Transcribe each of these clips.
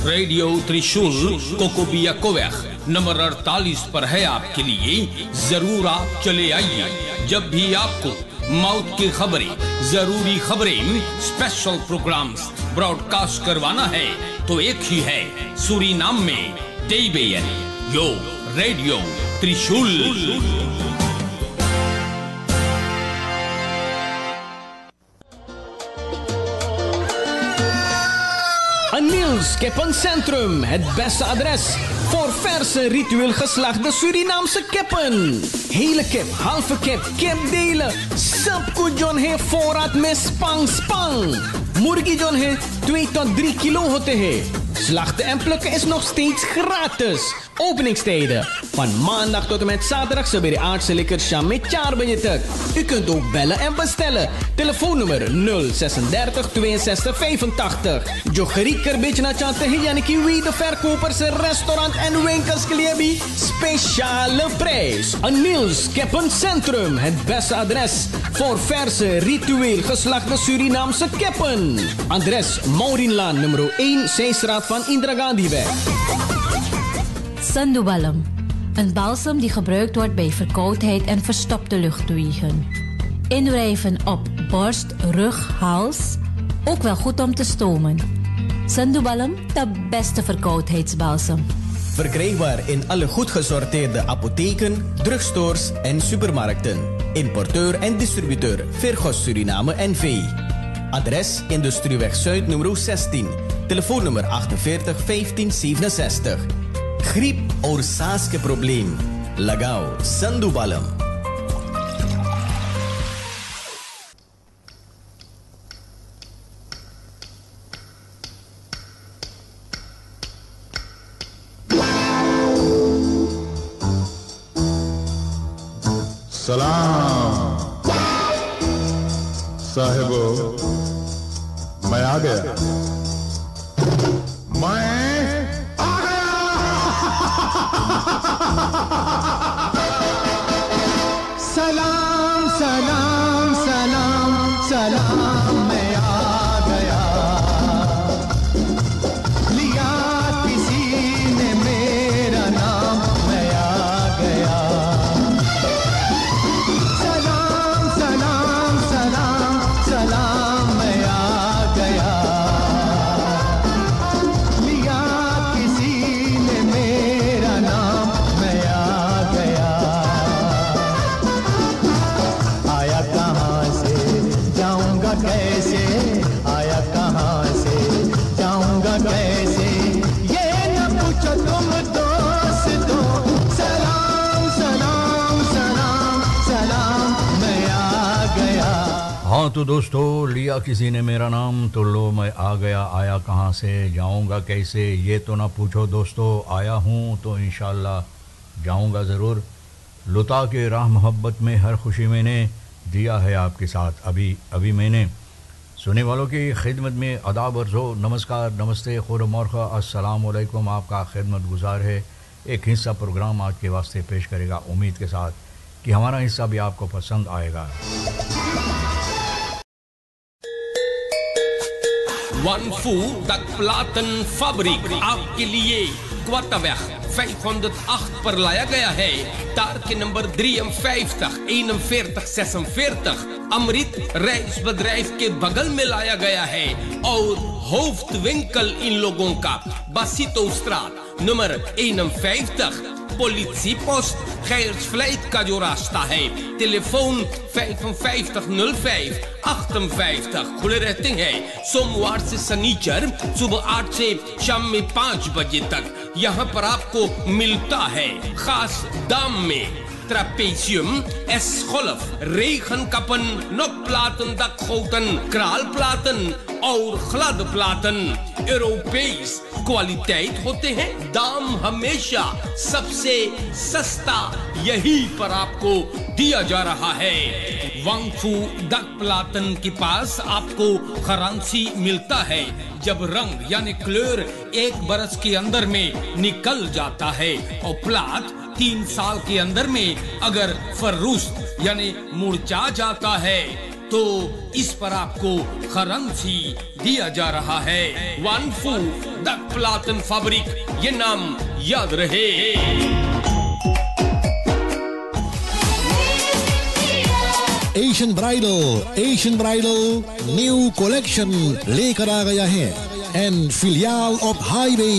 Radio त्रिशूल कोकोबिया कोवैख number अड़तालीस पर है आपके लिए, ज़रूर आप चले आइए। जब भी आपको मौत की खबरें, ज़रूरी खबरें स्पेशल प्रोग्राम्स ब्रॉडकास्ट करवाना है तो एक ही है, सूरी नाम में डेबेयन यो radio Trishul Kippencentrum, het beste adres voor verse ritueel geslachte Surinaamse kippen. Hele kip, halve kip, kipdelen. Sapkoe heeft voorraad met spang spang. Murgi John heeft 2 tot 3 kilo hotte Slachten en plukken is nog steeds gratis. Openingstijden van maandag tot en met zaterdag bij de aardse likker met U kunt ook bellen en bestellen. Telefoonnummer 036 62 85. Jocherieker beetje naar Chante Hijaniki wie de verkopers, restaurant en winkels klebi. Speciale prijs. Een Niels Centrum. Het beste adres voor verse, ritueel geslachte Surinaamse kippen. Adres Maurinlaan nummer 1 Zeestraat van Indra Gandhiweg. Sandubalam. Een balsem die gebruikt wordt bij verkoudheid en verstopte luchtwegen. Inwrijven op borst, rug, hals. Ook wel goed om te stomen. Sandubalam, de beste verkoudheidsbalsem. Verkrijgbaar in alle goed gesorteerde apotheken, drugstores en supermarkten. Importeur en distributeur Virgos Suriname NV. Adres Industrieweg Zuid nummer 16. Telefoonnummer 48 1567. खरीप और सांस के problem लगाओ संदुबालम सलाम साहेब मैं आ गया मैं la कैसे? आया कहाँ से? जाऊँगा कैसे? ये न पूछो तुम दोस्तों सलाम सलाम सलाम सलाम, मैं आ गया। हाँ तो दोस्तों, लिया किसी ने मेरा नाम तो लो मैं आ गया। आया कहाँ से? जाऊँगा कैसे? ये तो ना पूछो दोस्तों, आया हूँ तो इन जाऊँगा ज़रूर। लुता के राह मोहब्बत में हर खुशी मैंने दिया है आपके साथ। अभी अभी मैंने सुने वालों की खिदमत में अदाब अर्जो नमस्कार, नमस्ते खुर मौरखा आपका खिदमत गुजार है। एक हिस्सा प्रोग्राम आज के वास्ते पेश करेगा उम्मीद के साथ कि हमारा हिस्सा भी आपको पसंद आएगा। One Fu dat platenfabriek आपके लिए Quartaweg 508 पर लाया गया है तार के नंबर 53 41 46 अमृत रेसबedrijf के बगल में लाया गया है और hoofdwinkel इन लोगों का Basito straat nummer 51 politiepost Geiersvleit का जो रास्ता है टेलीफोन 5505 58 खुले रहते हैं सोमवार से शनिचर सुबह आठ से शाम में पाँच बजे तक यहाँ पर आपको मिलता है खास दाम में Trapezium, Escholf, regenkappen, nokplaten, dakgoten, kraalplaten और gladde platen Europees क्वालिटेट होते हैं दाम हमेशा सबसे सस्ता यही पर आपको दिया जा रहा है वांगफू डक प्लाटन के पास आपको करेंसी मिलता है जब रंग यानी क्लोर एक बरस के अंदर में निकल जाता है और प्लाट तीन साल के अंदर में अगर फर्रुस्त, यानी मुरझा जाता है तो इस पर आपको गारंटी दिया जा रहा है। वन फू द फैब्रिक ये नाम याद रहे। Asian bridal Asian bridal new collection लेकर आ गया है। एंड फिलियाल of highway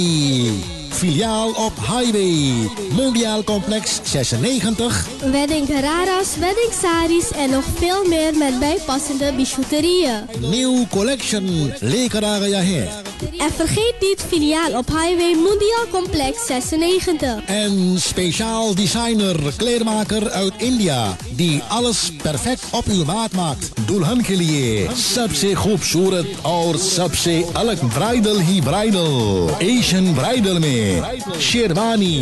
Filiaal op Highway. Mondiaal Complex 96. Wedding Raras, wedding saris en nog veel meer met bijpassende bijouterieën. Nieuw Collection. lekker Heer. En vergeet niet filiaal op Highway Mondiaal Complex 96. En speciaal designer kleermaker uit India die alles perfect op uw maat maakt. दुल्हन के लिए सबसे खूबसूरत और सबसे अलग bridal ही bridal Asian bridal में शेरवानी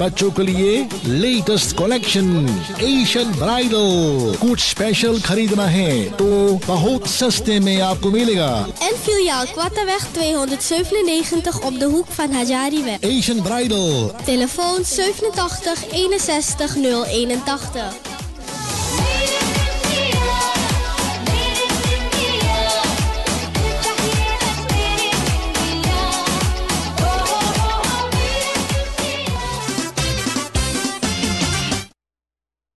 बच्चों के लिए लेटेस्ट कलेक्शन एशियन ब्राइडल कुछ स्पेशल खरीदना है तो बहुत सस्ते में आपको मिलेगा En filiaal Kwattaweg 297 op de hoek van Hajariweg. Asian Bridal. Telefoon 87 61 081.